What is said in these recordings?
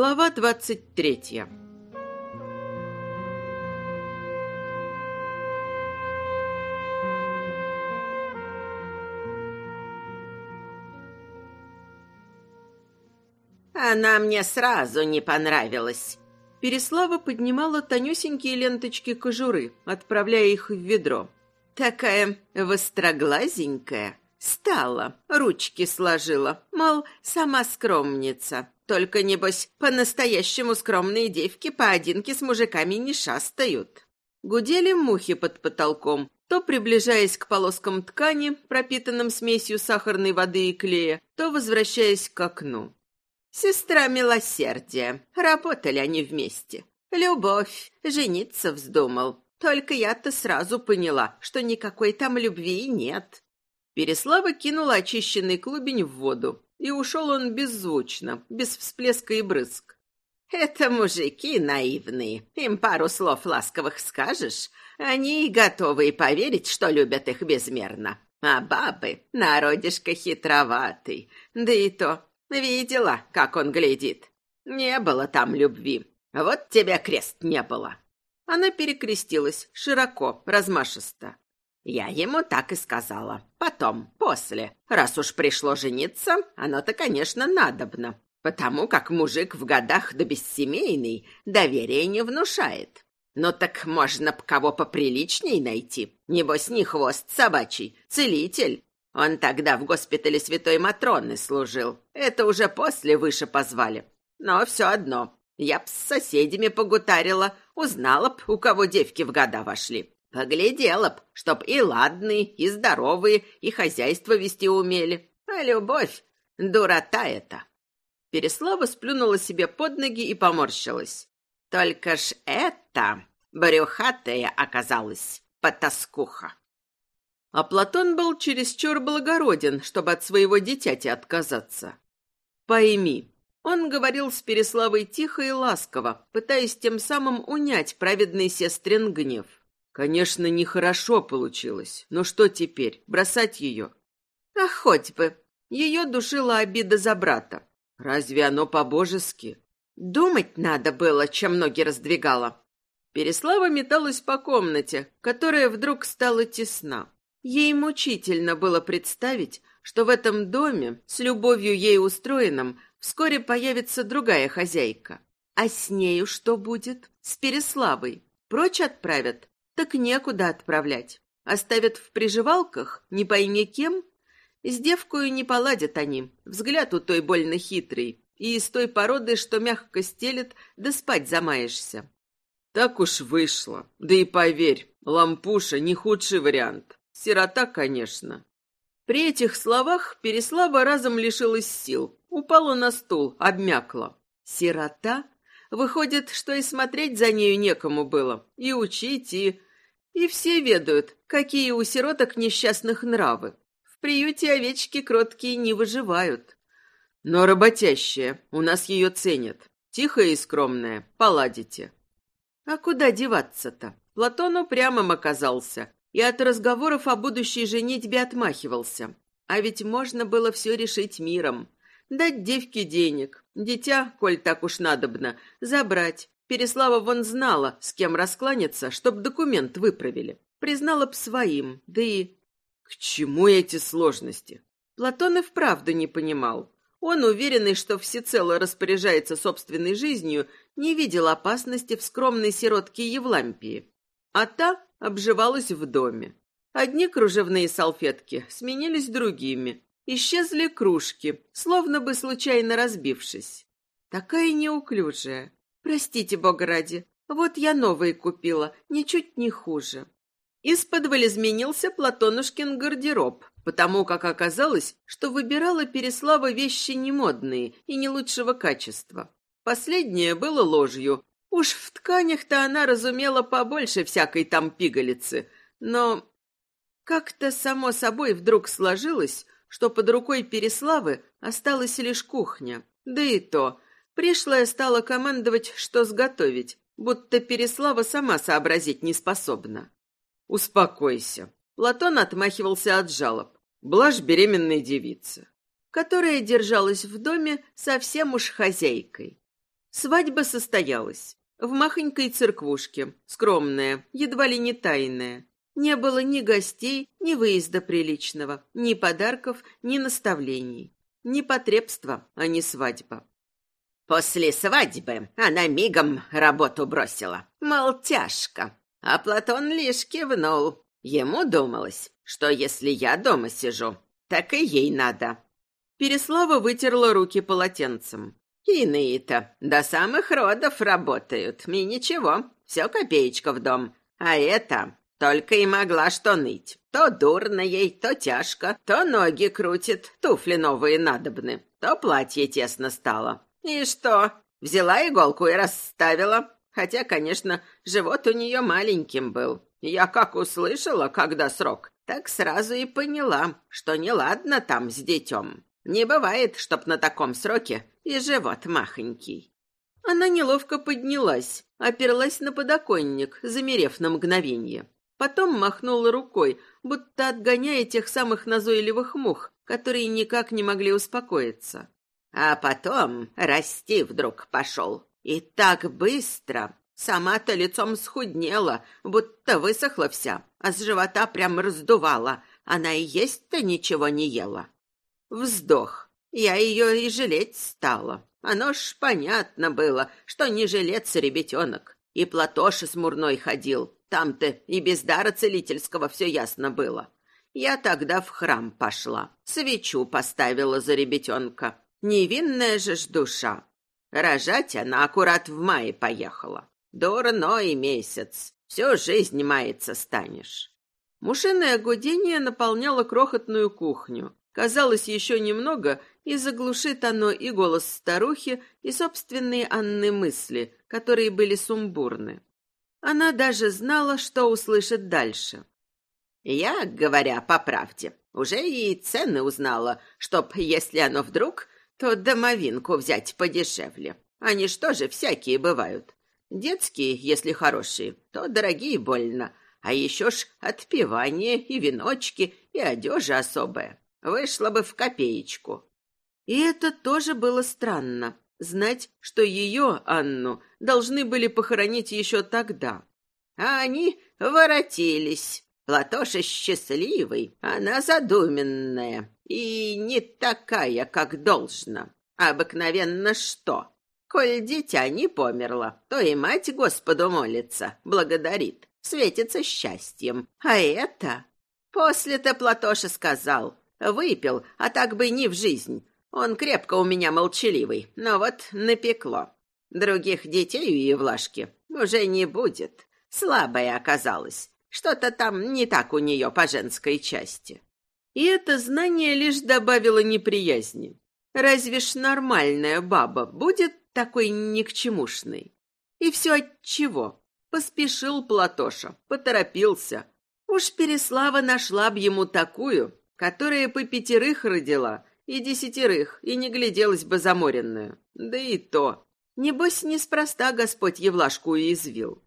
Глава двадцать третья. Она мне сразу не понравилась. Переслава поднимала тонюсенькие ленточки кожуры, отправляя их в ведро. Такая востроглазенькая. Стала, ручки сложила, мол, сама скромница. Только, небось, по-настоящему скромные девки поодинке с мужиками не шастают. Гудели мухи под потолком, то приближаясь к полоскам ткани, пропитанным смесью сахарной воды и клея, то возвращаясь к окну. Сестра милосердия. Работали они вместе. Любовь. Жениться вздумал. Только я-то сразу поняла, что никакой там любви нет. Переслава кинула очищенный клубень в воду, и ушел он беззвучно, без всплеска и брызг. Это мужики наивные. Им пару слов ласковых скажешь, они готовы и поверить, что любят их безмерно. А бабы, народишко хитроватый. Да и то, видела, как он глядит. Не было там любви. Вот тебе крест не было. Она перекрестилась, широко, размашисто. Я ему так и сказала. Потом, после. Раз уж пришло жениться, оно-то, конечно, надобно. Потому как мужик в годах да бессемейный доверия не внушает. Ну так можно б кого поприличней найти. Небось, не хвост собачий, целитель. Он тогда в госпитале Святой Матроны служил. Это уже после выше позвали. Но все одно. Я б с соседями погутарила, узнала б, у кого девки в года вошли. Поглядела б, чтоб и ладные, и здоровые, и хозяйство вести умели. А любовь — дурота это. Переслава сплюнула себе под ноги и поморщилась. Только ж это брюхатая оказалась, потаскуха. А Платон был чересчур благороден, чтобы от своего дитяти отказаться. Пойми, он говорил с Переславой тихо и ласково, пытаясь тем самым унять праведный сестрин гнев. Конечно, нехорошо получилось, но что теперь, бросать ее? А хоть бы. Ее душила обида за брата. Разве оно по-божески? Думать надо было, чем ноги раздвигала. Переслава металась по комнате, которая вдруг стала тесна. Ей мучительно было представить, что в этом доме, с любовью ей устроенном, вскоре появится другая хозяйка. А с нею что будет? С Переславой? Прочь отправят? Так некуда отправлять. Оставят в приживалках, не пойми кем. С девкою не поладят они, взгляд у той больно хитрый, и из той породы, что мягко стелет, да спать замаешься. Так уж вышло. Да и поверь, лампуша не худший вариант. Сирота, конечно. При этих словах Переслава разом лишилась сил, упала на стул, обмякла. Сирота? Выходит, что и смотреть за нею некому было, и учить, и... И все ведают, какие у сироток несчастных нравы. В приюте овечки кроткие не выживают. Но работящая, у нас ее ценят. Тихая и скромная, поладите. А куда деваться-то? Платон упрямым оказался и от разговоров о будущей женитьбе отмахивался. А ведь можно было все решить миром. Дать девке денег, дитя, коль так уж надобно, забрать, Переслава вон знала, с кем раскланяться, чтоб документ выправили. Признала б своим, да и... К чему эти сложности? Платон и вправду не понимал. Он, уверенный, что всецело распоряжается собственной жизнью, не видел опасности в скромной сиротке Евлампии. А та обживалась в доме. Одни кружевные салфетки сменились другими. Исчезли кружки, словно бы случайно разбившись. Такая неуклюжая, Простите, бога ради, вот я новые купила, ничуть не хуже. Из-под изменился Платонушкин гардероб, потому как оказалось, что выбирала Переслава вещи немодные и не лучшего качества. Последнее было ложью. Уж в тканях-то она разумела побольше всякой там пигалицы, но как-то само собой вдруг сложилось, что под рукой Переславы осталась лишь кухня. Да и то, Пришлая стала командовать, что сготовить, будто Переслава сама сообразить не способна. «Успокойся». Платон отмахивался от жалоб. Блажь беременной девицы, которая держалась в доме совсем уж хозяйкой. Свадьба состоялась. В махонькой церквушке, скромная, едва ли не тайная. Не было ни гостей, ни выезда приличного, ни подарков, ни наставлений. Ни потребства, а не свадьба. После свадьбы она мигом работу бросила. Мол, тяжко. А Платон лишь кивнул. Ему думалось, что если я дома сижу, так и ей надо. Переслава вытерла руки полотенцем. Иные-то до самых родов работают, и ничего, все копеечка в дом. А это только и могла что ныть. То дурно ей, то тяжко, то ноги крутит, туфли новые надобны, то платье тесно стало. И что? Взяла иголку и расставила. Хотя, конечно, живот у нее маленьким был. Я как услышала, когда срок, так сразу и поняла, что неладно там с детем. Не бывает, чтоб на таком сроке и живот махонький. Она неловко поднялась, оперлась на подоконник, замерев на мгновение. Потом махнула рукой, будто отгоняя тех самых назойливых мух, которые никак не могли успокоиться. А потом расти вдруг пошел. И так быстро. Сама-то лицом схуднела, будто высохла вся, а с живота прям раздувала. Она и есть-то ничего не ела. Вздох. Я ее и жалеть стала. Оно ж понятно было, что не жилец ребятенок. И Платоша смурной ходил. Там-то и без дара целительского все ясно было. Я тогда в храм пошла. Свечу поставила за ребятенка. Невинная же ж душа. Рожать она аккурат в мае поехала. Дурной месяц. Всю жизнь маяться станешь. Мушиное гудение наполняло крохотную кухню. Казалось, еще немного, и заглушит оно и голос старухи, и собственные Анны мысли, которые были сумбурны. Она даже знала, что услышит дальше. Я, говоря по правде, уже и цены узнала, чтоб, если оно вдруг, то домовинку взять подешевле. Они что же всякие бывают. Детские, если хорошие, то дорогие больно. А еще ж отпевание и веночки, и одежа особая. Вышла бы в копеечку. И это тоже было странно. Знать, что ее, Анну, должны были похоронить еще тогда. А они воротились. Платоша счастливый, она задуменная. И не такая, как должно. Обыкновенно что? Коль дитя не померло, то и мать Господу молится, благодарит, светится счастьем. А это... После-то Платоша сказал, Выпил, а так бы не в жизнь. Он крепко у меня молчаливый, но вот напекло. Других детей у Евлашки уже не будет. Слабая оказалась. Что-то там не так у нее по женской части. И это знание лишь добавило неприязни. Разве ж нормальная баба будет такой никчемушной? И все от чего? Поспешил Платоша, поторопился. Уж Переслава нашла б ему такую, которая по пятерых родила, и десятерых, и не гляделась бы заморенную. Да и то. Небось, неспроста Господь Евлашку уязвил.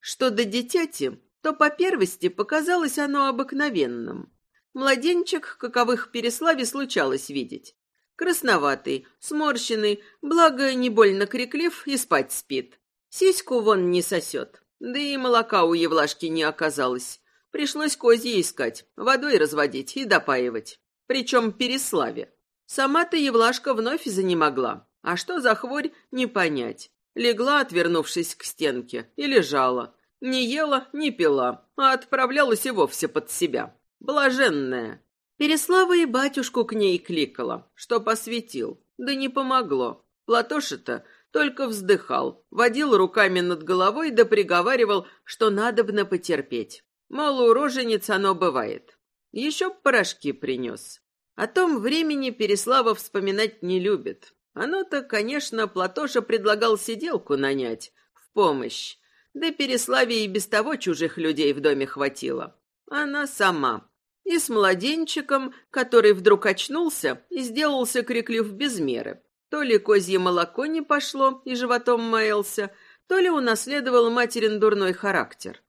Что до дитяти, то по первости показалось оно обыкновенным. Младенчик, каковых Переславе случалось видеть. Красноватый, сморщенный, благо не больно криклив и спать спит. Сиську вон не сосет, да и молока у Евлашки не оказалось. Пришлось козьи искать, водой разводить и допаивать. Причем Переславе. Сама-то Евлашка вновь занемогла. А что за хворь, не понять. Легла, отвернувшись к стенке, и лежала. Не ела, не пила, а отправлялась и вовсе под себя. Блаженная. Переслава и батюшку к ней кликала, что посветил. Да не помогло. Платоша-то только вздыхал, водил руками над головой да приговаривал, что надобно потерпеть. Мало у рожениц оно бывает. Еще порошки принес. О том времени Переслава вспоминать не любит. Оно-то, конечно, Платоша предлагал сиделку нанять, в помощь. Да Переславе и без того чужих людей в доме хватило. Она сама. И с младенчиком, который вдруг очнулся и сделался криклив без меры. То ли козье молоко не пошло и животом маялся, то ли унаследовал материн дурной характер.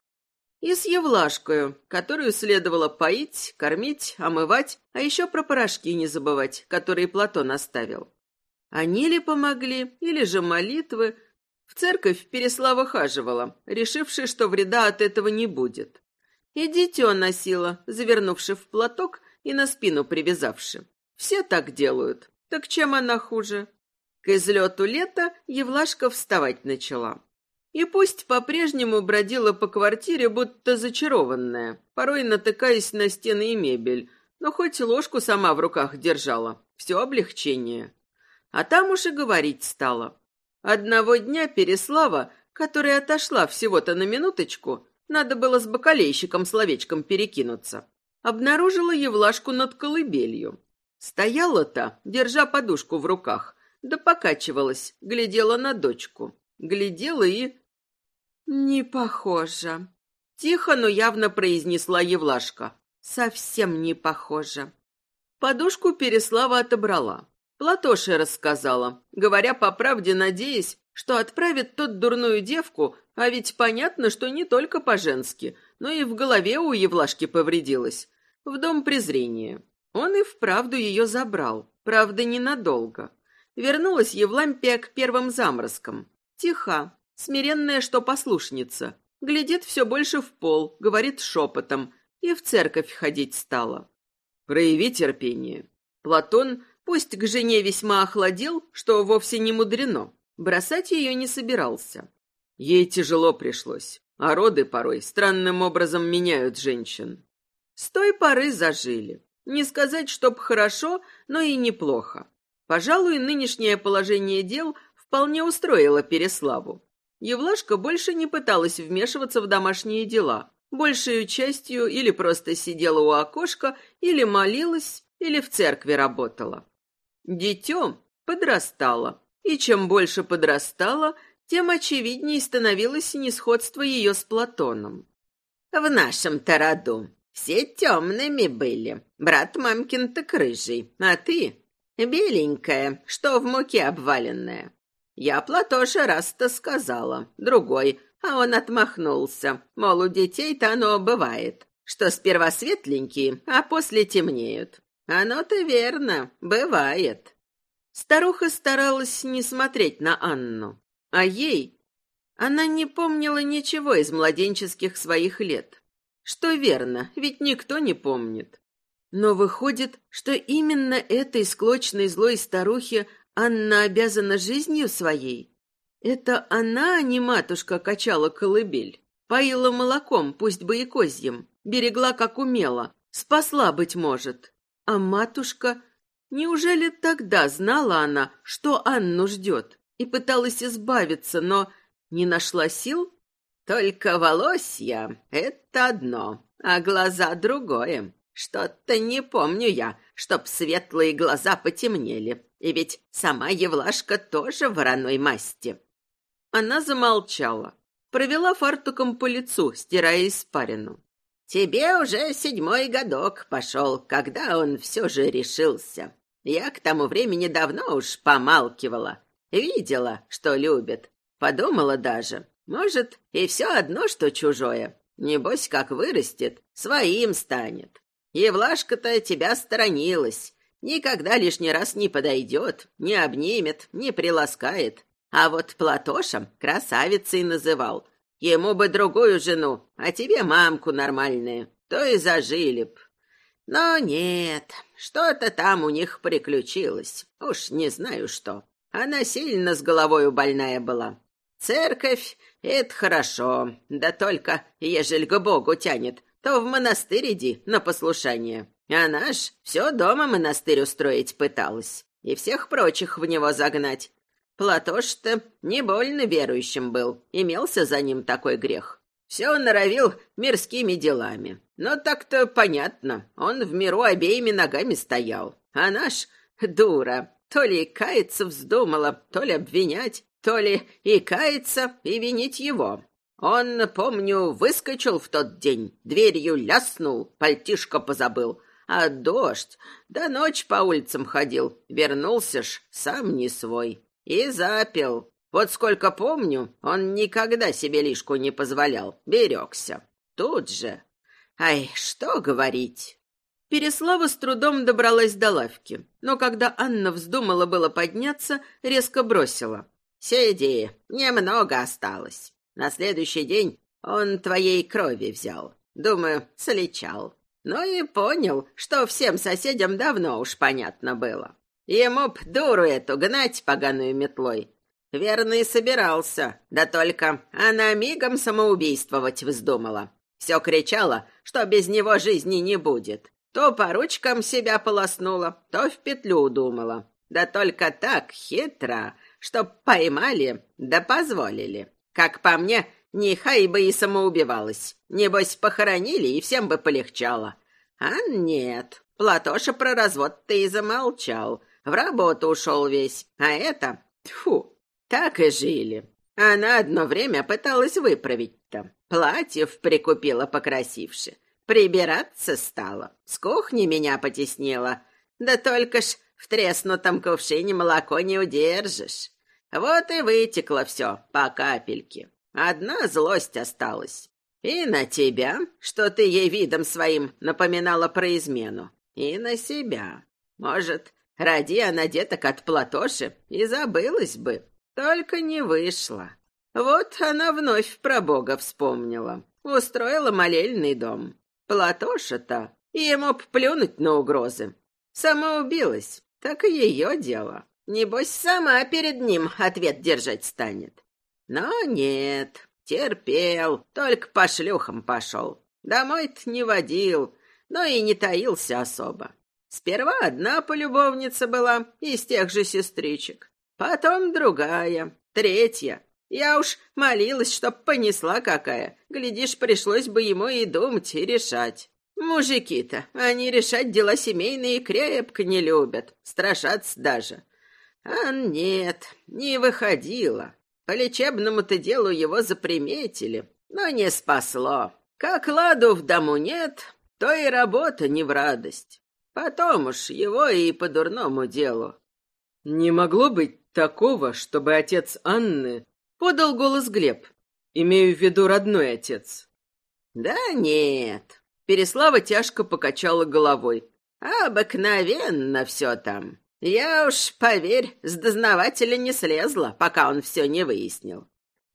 И с Евлашкою, которую следовало поить, кормить, омывать, а еще про порошки не забывать, которые Платон оставил. Они ли помогли, или же молитвы? В церковь Переслава хаживала, решивши, что вреда от этого не будет. И дитё носила, завернувши в платок и на спину привязавши. Все так делают. Так чем она хуже? К излету лета Евлашка вставать начала. И пусть по-прежнему бродила по квартире, будто зачарованная, порой натыкаясь на стены и мебель, но хоть ложку сама в руках держала. Все облегчение. А там уж и говорить стало. Одного дня Переслава, которая отошла всего-то на минуточку, надо было с бакалейщиком словечком перекинуться, обнаружила Евлашку над колыбелью. Стояла-то, держа подушку в руках, да покачивалась, глядела на дочку. Глядела и... «Не похоже», — тихо, но явно произнесла Евлашка. «Совсем не похоже». Подушку Переслава отобрала. Платоше рассказала, говоря по правде, надеясь, что отправит тот дурную девку, а ведь понятно, что не только по-женски, но и в голове у Евлашки повредилась, в дом презрения. Он и вправду ее забрал, правда, ненадолго. Вернулась Евлампия к первым заморозкам. Тиха, смиренная, что послушница. Глядит все больше в пол, говорит шепотом, и в церковь ходить стала. Прояви терпение. Платон Пусть к жене весьма охладел, что вовсе не мудрено. Бросать ее не собирался. Ей тяжело пришлось, а роды порой странным образом меняют женщин. С той поры зажили. Не сказать, чтоб хорошо, но и неплохо. Пожалуй, нынешнее положение дел вполне устроило Переславу. Евлашка больше не пыталась вмешиваться в домашние дела. Большей частью или просто сидела у окошка, или молилась, или в церкви работала. Дитё подрастало, и чем больше подрастало, тем очевиднее становилось несходство ее с Платоном. В нашем-то роду все темными были. Брат мамкин так рыжий, а ты беленькая, что в муке обваленная. Я Платоша раз-то сказала, другой, а он отмахнулся, мол, у детей-то оно бывает, что сперва светленькие, а после темнеют. Оно-то верно, бывает. Старуха старалась не смотреть на Анну, а ей она не помнила ничего из младенческих своих лет. Что верно, ведь никто не помнит. Но выходит, что именно этой склочной злой старухе Анна обязана жизнью своей. Это она, а не матушка, качала колыбель, поила молоком, пусть бы и козьим, берегла как умела, спасла, быть может. А матушка... Неужели тогда знала она, что Анну ждет, и пыталась избавиться, но не нашла сил? Только волосья — это одно, а глаза — другое. Что-то не помню я, чтоб светлые глаза потемнели. И ведь сама Евлашка тоже вороной масти. Она замолчала, провела фартуком по лицу, стирая испарину. Тебе уже седьмой годок пошел, когда он все же решился. Я к тому времени давно уж помалкивала. Видела, что любит. Подумала даже. Может, и все одно, что чужое. Небось, как вырастет, своим станет. Евлашка-то тебя сторонилась. Никогда лишний раз не подойдет, не обнимет, не приласкает. А вот Платошем красавицей называл — Ему бы другую жену, а тебе мамку нормальную, то и зажили б. Но нет, что-то там у них приключилось. Уж не знаю что. Она сильно с головою больная была. Церковь — это хорошо, да только, ежели к Богу тянет, то в монастырь иди на послушание. Она ж все дома монастырь устроить пыталась и всех прочих в него загнать. Платош-то не больно верующим был, имелся за ним такой грех. Все норовил мирскими делами. Но так-то понятно, он в миру обеими ногами стоял. А наш дура то ли каяться вздумала, то ли обвинять, то ли и каяться, и винить его. Он, помню, выскочил в тот день, дверью ляснул, пальтишко позабыл. А дождь, да ночь по улицам ходил, вернулся ж сам не свой. И запил. Вот сколько помню, он никогда себе лишку не позволял, берегся. Тут же. Ай, что говорить? Переслава с трудом добралась до лавки, но когда Анна вздумала было подняться, резко бросила. «Сиди, немного осталось. На следующий день он твоей крови взял. Думаю, слечал. Ну и понял, что всем соседям давно уж понятно было. Ему б дуру эту гнать поганую метлой. Верно и собирался, да только она мигом самоубийствовать вздумала. Все кричала, что без него жизни не будет. То по ручкам себя полоснула, то в петлю думала. Да только так хитро, что поймали, да позволили. Как по мне, нехай бы и самоубивалась. Небось, похоронили, и всем бы полегчало. А нет, Платоша про развод-то и замолчал. В работу ушел весь. А это... Тьфу, так и жили. Она одно время пыталась выправить-то. Платьев прикупила покрасивше. Прибираться стала. С кухни меня потеснила. Да только ж в треснутом кувшине молоко не удержишь. Вот и вытекло все по капельке. Одна злость осталась. И на тебя, что ты ей видом своим напоминала про измену. И на себя. Может, ради она деток от Платоши и забылась бы. Только не вышло. Вот она вновь про Бога вспомнила. Устроила молельный дом. Платоша-то, ему б плюнуть на угрозы. Сама убилась, так и ее дело. Небось, сама перед ним ответ держать станет. Но нет, терпел, только по шлюхам пошел. Домой-то не водил, но и не таился особо. Сперва одна полюбовница была из тех же сестричек, потом другая, третья. Я уж молилась, чтоб понесла какая. Глядишь, пришлось бы ему и думать, и решать. Мужики-то, они решать дела семейные крепко не любят, страшатся даже. А нет, не выходило. По лечебному-то делу его заприметили, но не спасло. Как ладу в дому нет, то и работа не в радость. Потом уж его и по дурному делу. Не могло быть такого, чтобы отец Анны подал голос Глеб. Имею в виду родной отец. Да нет. Переслава тяжко покачала головой. Обыкновенно все там. Я уж, поверь, с дознавателя не слезла, пока он все не выяснил.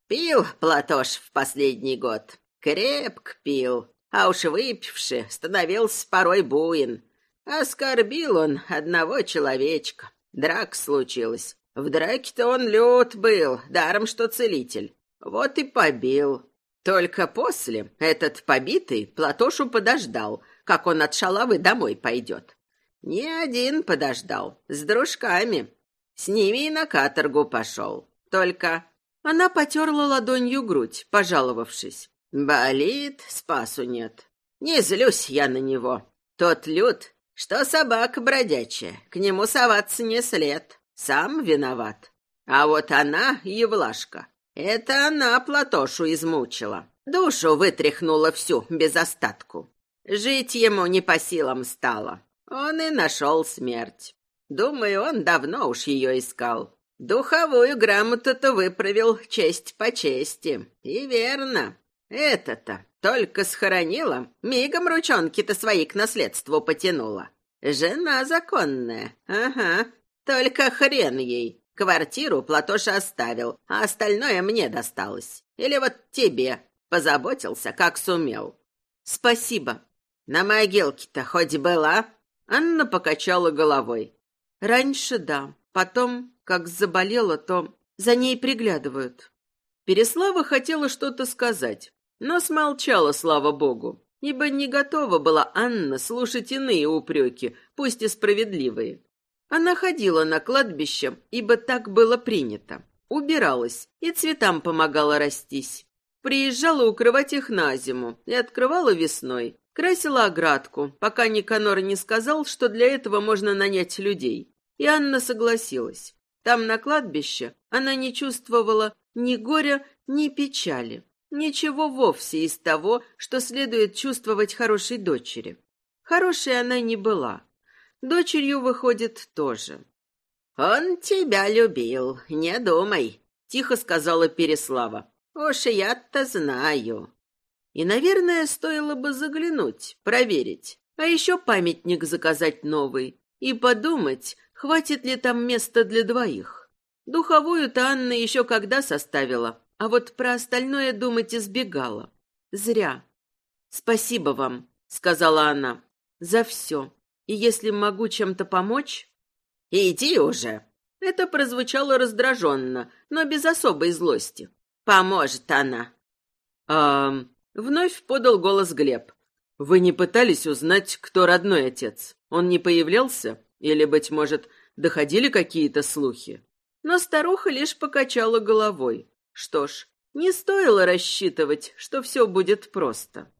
Пил Платош в последний год. Крепко пил. А уж выпивши, становился порой буин. Оскорбил он одного человечка. Драк случилась. В драке-то он лед был, даром что целитель. Вот и побил. Только после этот побитый Платошу подождал, как он от шалавы домой пойдет. Не один подождал, с дружками. С ними и на каторгу пошел. Только она потерла ладонью грудь, пожаловавшись. Болит, спасу нет. Не злюсь я на него. Тот люд, что собака бродячая, к нему соваться не след. Сам виноват. А вот она, Евлашка, это она Платошу измучила. Душу вытряхнула всю, без остатку. Жить ему не по силам стало. Он и нашел смерть. Думаю, он давно уж ее искал. Духовую грамоту-то выправил честь по чести. И верно. Это-то только схоронила, мигом ручонки-то свои к наследству потянула. Жена законная. Ага. Только хрен ей. Квартиру Платоша оставил, а остальное мне досталось. Или вот тебе. Позаботился, как сумел. Спасибо. На могилке-то хоть была? Анна покачала головой. Раньше да, потом, как заболела, то за ней приглядывают. Переслава хотела что-то сказать, но смолчала, слава богу, ибо не готова была Анна слушать иные упреки, пусть и справедливые. Она ходила на кладбище, ибо так было принято. Убиралась и цветам помогала растись. Приезжала укрывать их на зиму и открывала весной, Красила оградку, пока Никанор не сказал, что для этого можно нанять людей. И Анна согласилась. Там, на кладбище, она не чувствовала ни горя, ни печали. Ничего вовсе из того, что следует чувствовать хорошей дочери. Хорошей она не была. Дочерью, выходит, тоже. «Он тебя любил, не думай», — тихо сказала Переслава. «Уж я-то знаю». И, наверное, стоило бы заглянуть, проверить, А еще памятник заказать новый и подумать, хватит ли там места для двоих. Духовую-то Анна еще когда составила, а вот про остальное думать избегала. Зря. «Спасибо вам», — сказала она, — «за все. И если могу чем-то помочь...» «Иди уже!» Это прозвучало раздраженно, но без особой злости. «Поможет она!» «А...» — вновь подал голос Глеб. «Вы не пытались узнать, кто родной отец? Он не появлялся? Или, быть может, доходили какие-то слухи?» Но старуха лишь покачала головой. Что ж, не стоило рассчитывать, что все будет просто.